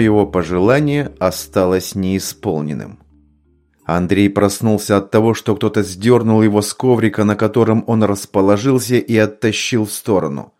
его пожелание осталось неисполненным. Андрей проснулся от того, что кто-то сдернул его с коврика, на котором он расположился, и оттащил в сторону.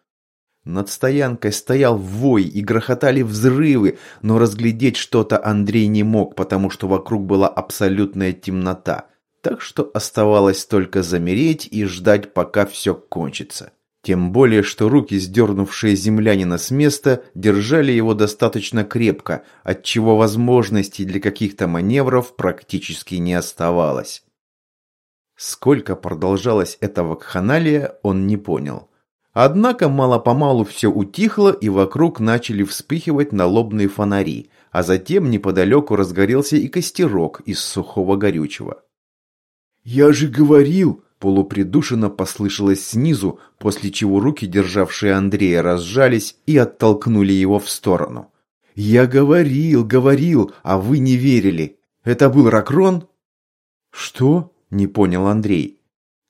Над стоянкой стоял вой и грохотали взрывы, но разглядеть что-то Андрей не мог, потому что вокруг была абсолютная темнота. Так что оставалось только замереть и ждать, пока все кончится. Тем более, что руки, сдернувшие землянина с места, держали его достаточно крепко, отчего возможностей для каких-то маневров практически не оставалось. Сколько продолжалась эта вакханалия, он не понял. Однако мало-помалу все утихло, и вокруг начали вспыхивать налобные фонари, а затем неподалеку разгорелся и костерок из сухого горючего. «Я же говорил!» Полупридушенно послышалось снизу, после чего руки, державшие Андрея, разжались и оттолкнули его в сторону. «Я говорил, говорил, а вы не верили. Это был Ракрон?» «Что?» – не понял Андрей.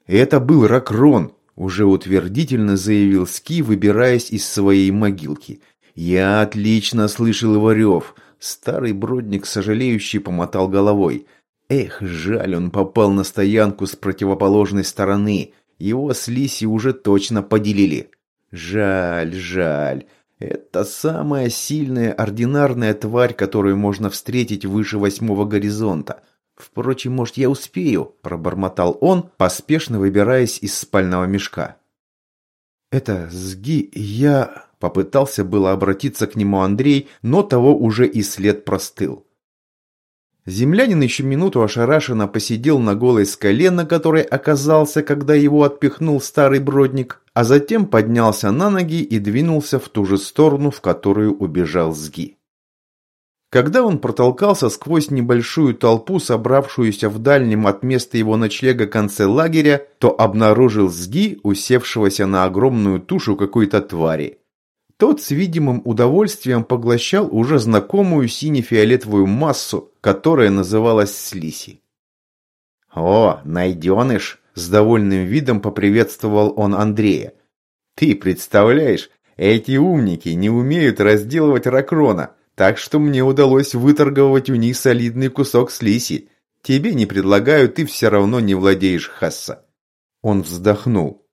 «Это был Ракрон», – уже утвердительно заявил Ски, выбираясь из своей могилки. «Я отлично слышал его рев». Старый бродник, сожалеющий, помотал головой – Эх, жаль, он попал на стоянку с противоположной стороны. Его с Лиси уже точно поделили. Жаль, жаль. Это самая сильная ординарная тварь, которую можно встретить выше восьмого горизонта. Впрочем, может, я успею, пробормотал он, поспешно выбираясь из спального мешка. Это сги... я... Попытался было обратиться к нему Андрей, но того уже и след простыл. Землянин еще минуту ошарашенно посидел на голой скале, на которой оказался, когда его отпихнул старый бродник, а затем поднялся на ноги и двинулся в ту же сторону, в которую убежал Сги. Когда он протолкался сквозь небольшую толпу, собравшуюся в дальнем от места его ночлега конце лагеря, то обнаружил Сги, усевшегося на огромную тушу какой-то твари. Тот с видимым удовольствием поглощал уже знакомую сине-фиолетовую массу, которая называлась слиси. «О, найденыш!» – с довольным видом поприветствовал он Андрея. «Ты представляешь, эти умники не умеют разделывать ракрона, так что мне удалось выторговать у них солидный кусок слиси. Тебе не предлагаю, ты все равно не владеешь Хасса». Он вздохнул.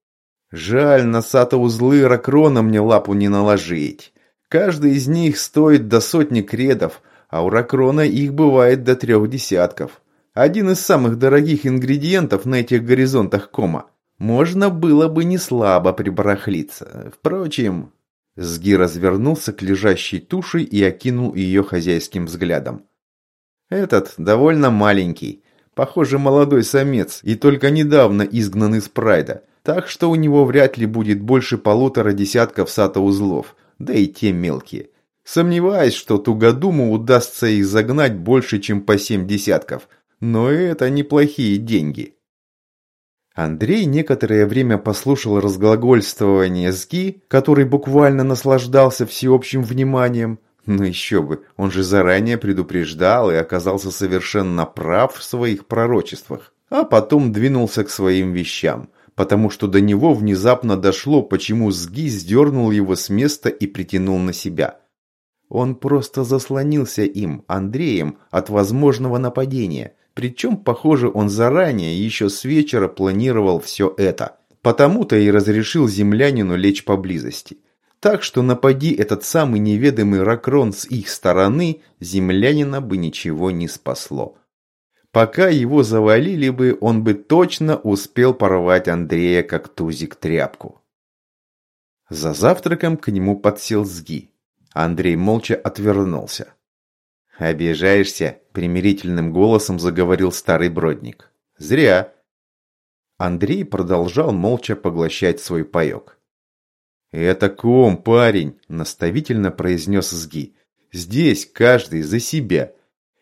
Жаль, на сато-узлы ракрона мне лапу не наложить. Каждый из них стоит до сотни кредов, а у ракрона их бывает до трех десятков. Один из самых дорогих ингредиентов на этих горизонтах кома. Можно было бы не слабо прибарахлиться. Впрочем, Сги развернулся к лежащей туше и окинул ее хозяйским взглядом. Этот довольно маленький, похоже молодой самец и только недавно изгнан из прайда так что у него вряд ли будет больше полутора десятков сата-узлов, да и те мелкие. Сомневаюсь, что Тугодуму удастся их загнать больше, чем по семь десятков, но это неплохие деньги. Андрей некоторое время послушал разглагольствование Сги, который буквально наслаждался всеобщим вниманием. Ну еще бы, он же заранее предупреждал и оказался совершенно прав в своих пророчествах. А потом двинулся к своим вещам – потому что до него внезапно дошло, почему Сги сдернул его с места и притянул на себя. Он просто заслонился им, Андреем, от возможного нападения. Причем, похоже, он заранее, еще с вечера планировал все это. Потому-то и разрешил землянину лечь поблизости. Так что напади этот самый неведомый Ракрон с их стороны, землянина бы ничего не спасло. Пока его завалили бы, он бы точно успел порвать Андрея как тузик тряпку. За завтраком к нему подсел Сги. Андрей молча отвернулся. «Обижаешься?» – примирительным голосом заговорил старый бродник. «Зря». Андрей продолжал молча поглощать свой паёк. «Это ком, парень!» – наставительно произнес Сги. «Здесь каждый за себя.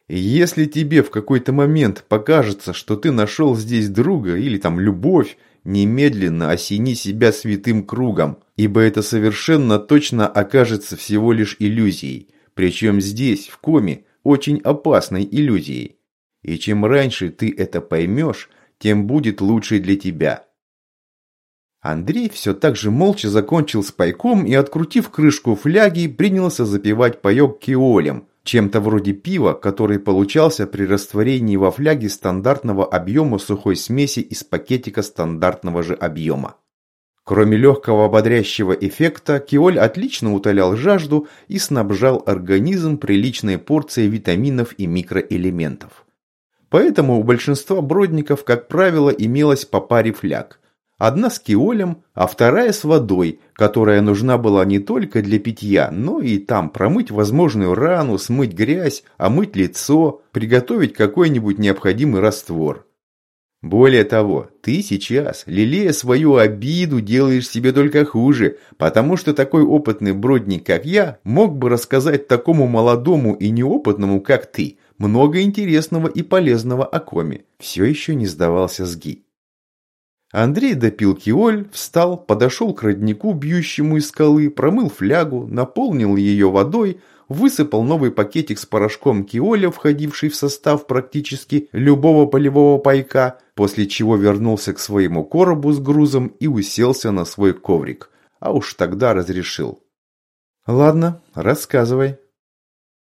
Если тебе в какой-то момент покажется, что ты нашел здесь друга или там любовь, немедленно осени себя святым кругом, ибо это совершенно точно окажется всего лишь иллюзией, причем здесь, в коме, очень опасной иллюзией. И чем раньше ты это поймешь, тем будет лучше для тебя. Андрей все так же молча закончил с пайком и, открутив крышку фляги, принялся запивать паек киолем – чем-то вроде пива, который получался при растворении во фляге стандартного объема сухой смеси из пакетика стандартного же объема. Кроме легкого ободрящего эффекта, киоль отлично утолял жажду и снабжал организм приличной порцией витаминов и микроэлементов. Поэтому у большинства бродников, как правило, имелось по паре фляг. Одна с киолем, а вторая с водой, которая нужна была не только для питья, но и там промыть возможную рану, смыть грязь, омыть лицо, приготовить какой-нибудь необходимый раствор. Более того, ты сейчас, лелея свою обиду, делаешь себе только хуже, потому что такой опытный бродник, как я, мог бы рассказать такому молодому и неопытному, как ты, много интересного и полезного о коме. Все еще не сдавался Сги. Андрей допил киоль, встал, подошел к роднику, бьющему из скалы, промыл флягу, наполнил ее водой, высыпал новый пакетик с порошком киоля, входивший в состав практически любого полевого пайка, после чего вернулся к своему коробу с грузом и уселся на свой коврик. А уж тогда разрешил. «Ладно, рассказывай».